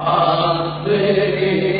Amen.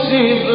كسبت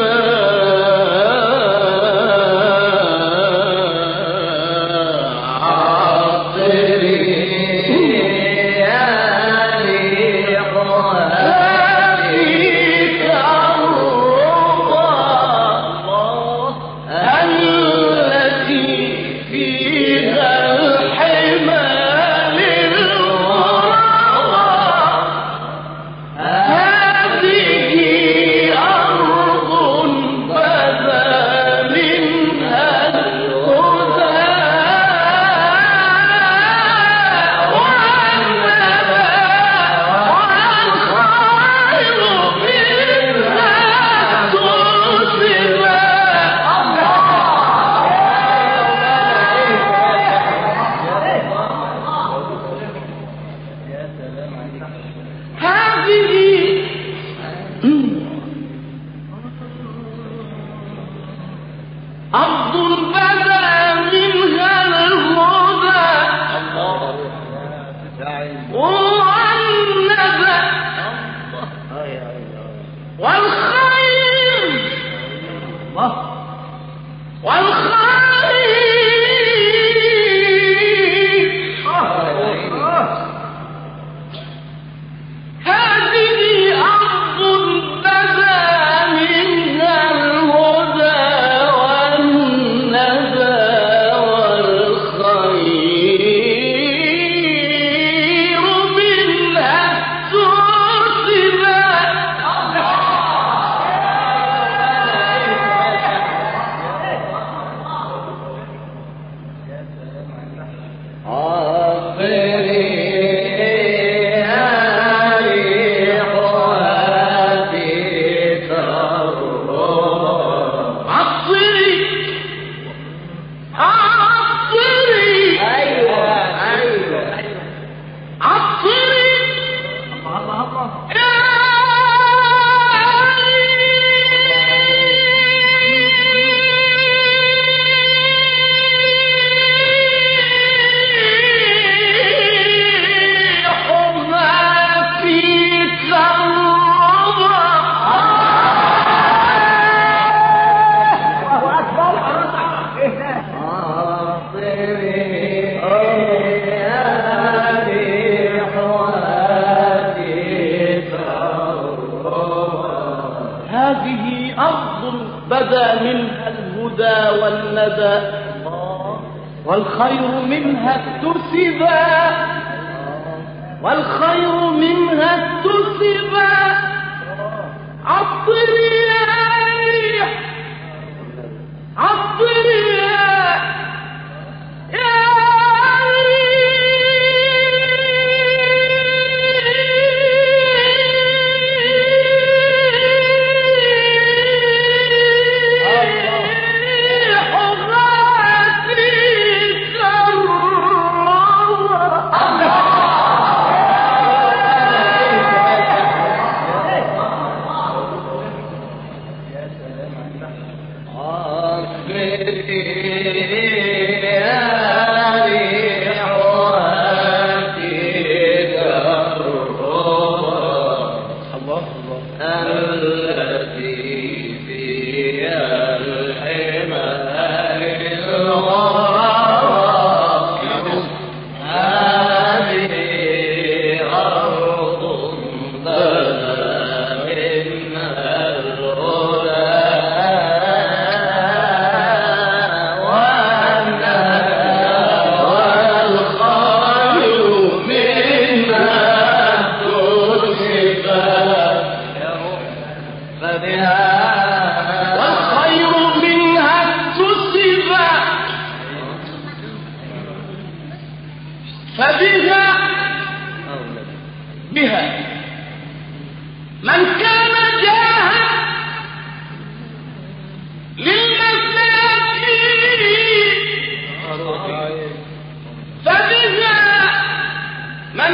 هذه أرض بدا منها الهدى. الله هذه أرض بدا منها الهدى والندى. والخير منها اكتسبا. والخير منها اكتسبا. عطري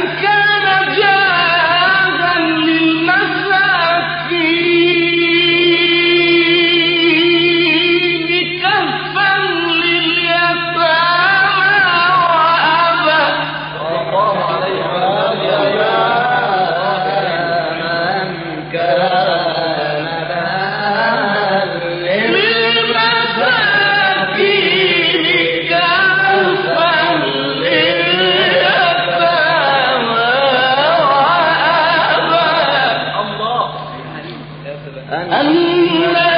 أنكر النبي